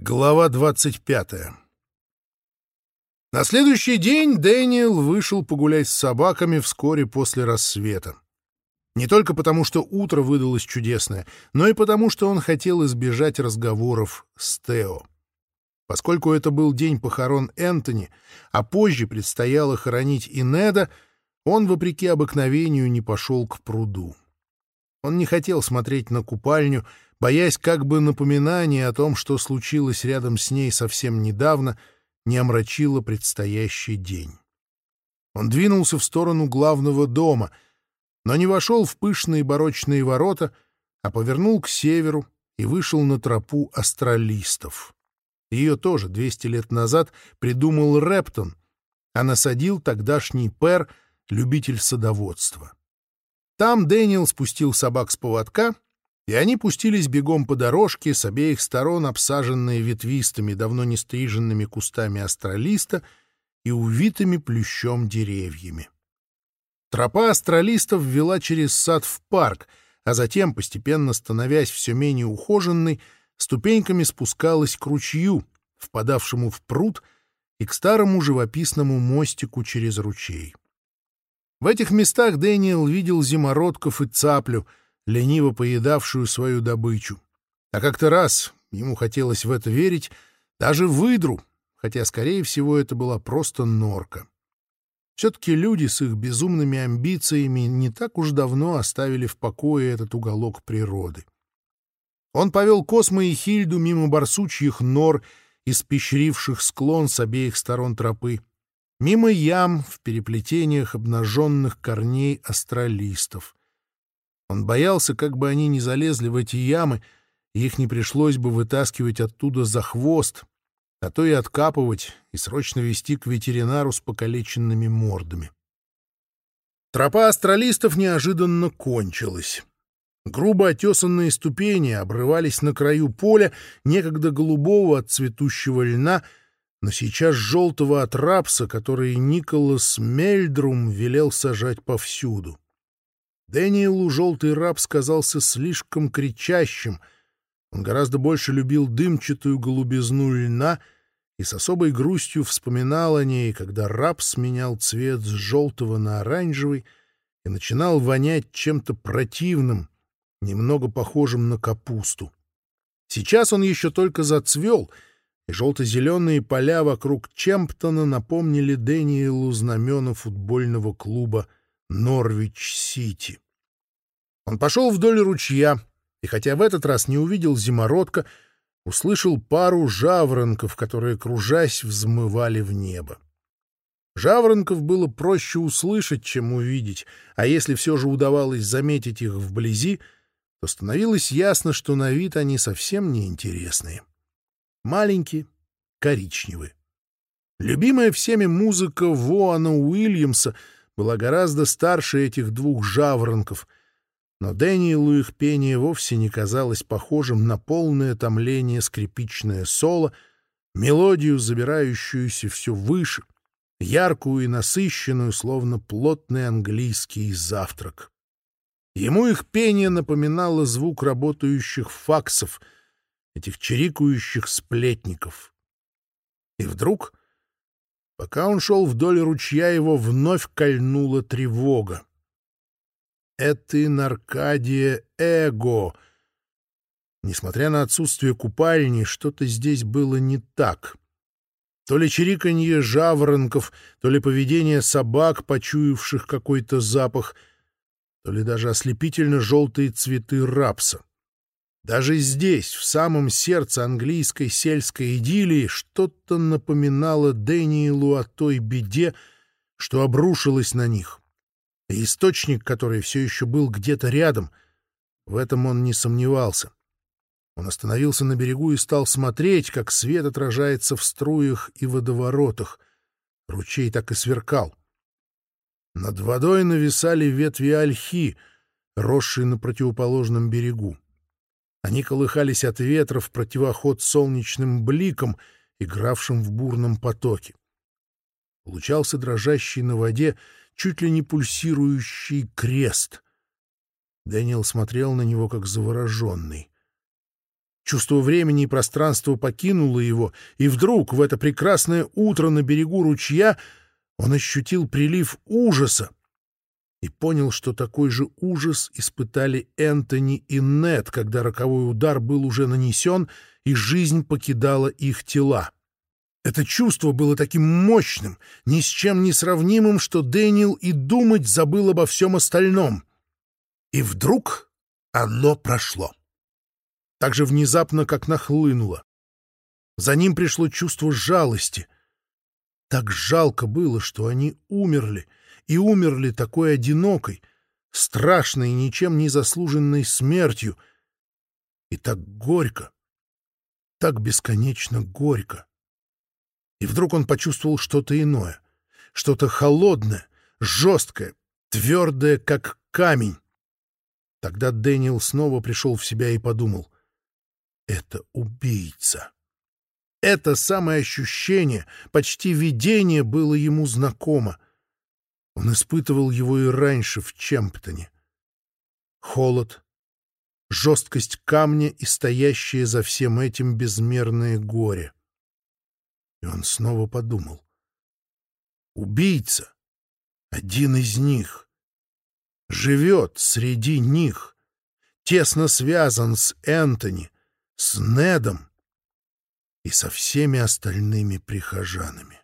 Глава 25 На следующий день Дэниел вышел погулять с собаками вскоре после рассвета. Не только потому, что утро выдалось чудесное, но и потому, что он хотел избежать разговоров с Тео. Поскольку это был день похорон Энтони, а позже предстояло хоронить и Неда, он, вопреки обыкновению, не пошел к пруду. Он не хотел смотреть на купальню, боясь как бы напоминание о том, что случилось рядом с ней совсем недавно, не омрачило предстоящий день. Он двинулся в сторону главного дома, но не вошел в пышные барочные ворота, а повернул к северу и вышел на тропу астралистов. Ее тоже 200 лет назад придумал Рептон, а насадил тогдашний пер, любитель садоводства. Там Дэниел спустил собак с поводка, и они пустились бегом по дорожке с обеих сторон, обсаженные ветвистыми, давно не стриженными кустами астролиста и увитыми плющом деревьями. Тропа астролистов вела через сад в парк, а затем, постепенно становясь все менее ухоженной, ступеньками спускалась к ручью, впадавшему в пруд, и к старому живописному мостику через ручей. В этих местах Дэниел видел зимородков и цаплю — лениво поедавшую свою добычу. А как-то раз, ему хотелось в это верить, даже выдру, хотя, скорее всего, это была просто норка. Все-таки люди с их безумными амбициями не так уж давно оставили в покое этот уголок природы. Он повел Космо и Хильду мимо барсучьих нор, испещривших склон с обеих сторон тропы, мимо ям в переплетениях обнаженных корней астралистов. Он боялся, как бы они не залезли в эти ямы, и их не пришлось бы вытаскивать оттуда за хвост, а то и откапывать и срочно вести к ветеринару с покалеченными мордами. Тропа астралистов неожиданно кончилась. Грубо отесанные ступени обрывались на краю поля, некогда голубого от цветущего льна, но сейчас желтого от рапса, который Николас Мельдрум велел сажать повсюду. Дэниелу желтый раб сказался слишком кричащим. Он гораздо больше любил дымчатую голубизну льна и с особой грустью вспоминал о ней, когда раб сменял цвет с желтого на оранжевый и начинал вонять чем-то противным, немного похожим на капусту. Сейчас он еще только зацвел, и желто-зеленые поля вокруг Чемптона напомнили Дэниелу знамена футбольного клуба Норвич-Сити. Он пошел вдоль ручья, и хотя в этот раз не увидел зимородка, услышал пару жаворонков, которые, кружась, взмывали в небо. Жаворонков было проще услышать, чем увидеть, а если все же удавалось заметить их вблизи, то становилось ясно, что на вид они совсем не интересные. маленькие, коричневые. Любимая всеми музыка Воана Уильямса была гораздо старше этих двух жаворонков, но Дэниелу их пение вовсе не казалось похожим на полное томление скрипичное соло, мелодию, забирающуюся все выше, яркую и насыщенную, словно плотный английский завтрак. Ему их пение напоминало звук работающих факсов — этих чирикующих сплетников. И вдруг, пока он шел вдоль ручья, его вновь кольнула тревога. Это Наркадия Эго. Несмотря на отсутствие купальни, что-то здесь было не так. То ли чириканье жаворонков, то ли поведение собак, почуявших какой-то запах, то ли даже ослепительно желтые цветы рапса. Даже здесь, в самом сердце английской сельской идиллии, что-то напоминало Дэниелу о той беде, что обрушилось на них. И источник, который все еще был где-то рядом, в этом он не сомневался. Он остановился на берегу и стал смотреть, как свет отражается в струях и водоворотах. Ручей так и сверкал. Над водой нависали ветви ольхи, росшие на противоположном берегу. Они-колыхались от ветра в противоход солнечным бликом, игравшим в бурном потоке. Получался дрожащий на воде чуть ли не пульсирующий крест. Дэниел смотрел на него как завороженный. Чувство времени и пространства покинуло его, и вдруг в это прекрасное утро на берегу ручья он ощутил прилив ужаса, и понял, что такой же ужас испытали Энтони и Нет, когда роковой удар был уже нанесен, и жизнь покидала их тела. Это чувство было таким мощным, ни с чем не сравнимым, что Дэниел и думать забыл обо всем остальном. И вдруг оно прошло. Так же внезапно, как нахлынуло. За ним пришло чувство жалости — так жалко было, что они умерли, и умерли такой одинокой, страшной, и ничем не заслуженной смертью. И так горько, так бесконечно горько. И вдруг он почувствовал что-то иное, что-то холодное, жесткое, твердое, как камень. Тогда Дэниел снова пришел в себя и подумал, «Это убийца». Это самое ощущение, почти видение, было ему знакомо. Он испытывал его и раньше в Чемптоне. Холод, жесткость камня и стоящее за всем этим безмерное горе. И он снова подумал. Убийца, один из них, живет среди них, тесно связан с Энтони, с Недом, и со всеми остальными прихожанами.